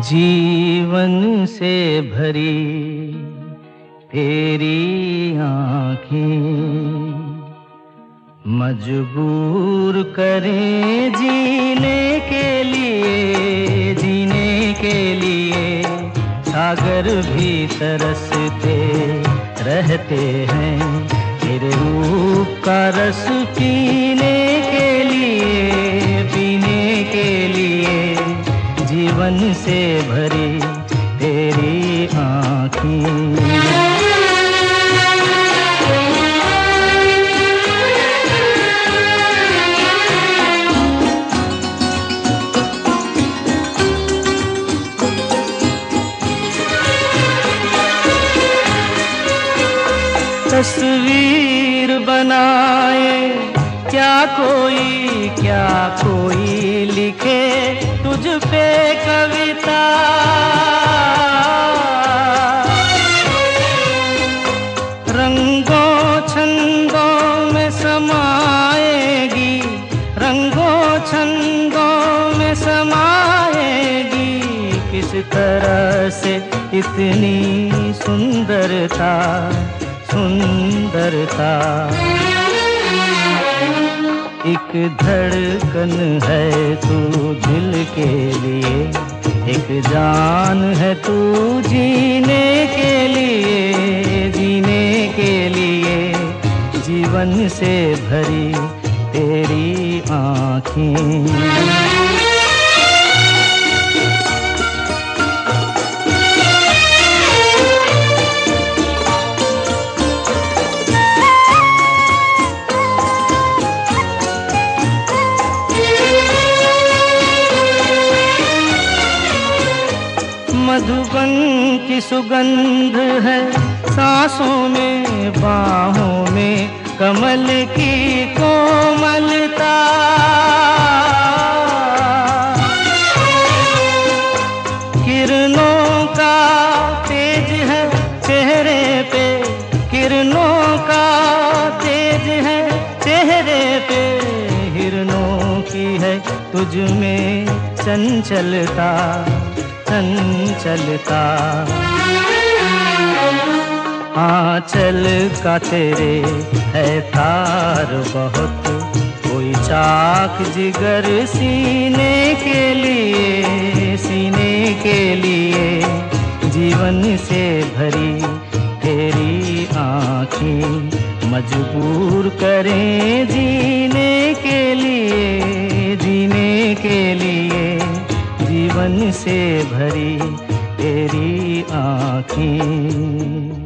जीवन से भरी तेरी आँखें मजबूर करें जीने के लिए, जीने के लिए। सागर भी तरसते रहते हैं तेरे रूप का रस पीने जीवन से भरी तेरी आँखें। तस्वीर बनाए क्या कोई क्या कोई तरह से इतनी सुंदरता सुंदरता। एक धड़कन है तू दिल के लिए, एक जान है तू जीने के लिए, जीने के लिए। जीवन से भरी तेरी आँखें। मधुबन की सुगंध है। सांसों में, बाहों में कमल की कोमलता। किरणों का तेज है, चेहरे पे किरणों का तेज है, चेहरे पे हिरणों की है, तुझ में चंचलता। चंचलता आंचल का तेरे है तार बहुत। कोई चाक जिगर सीने के लिए, सीने के लिए जीवन से भरी तेरी आँखें मजबूर करें जीने के लिए, जीने के लिए। जीवन से भरी तेरी आँखें।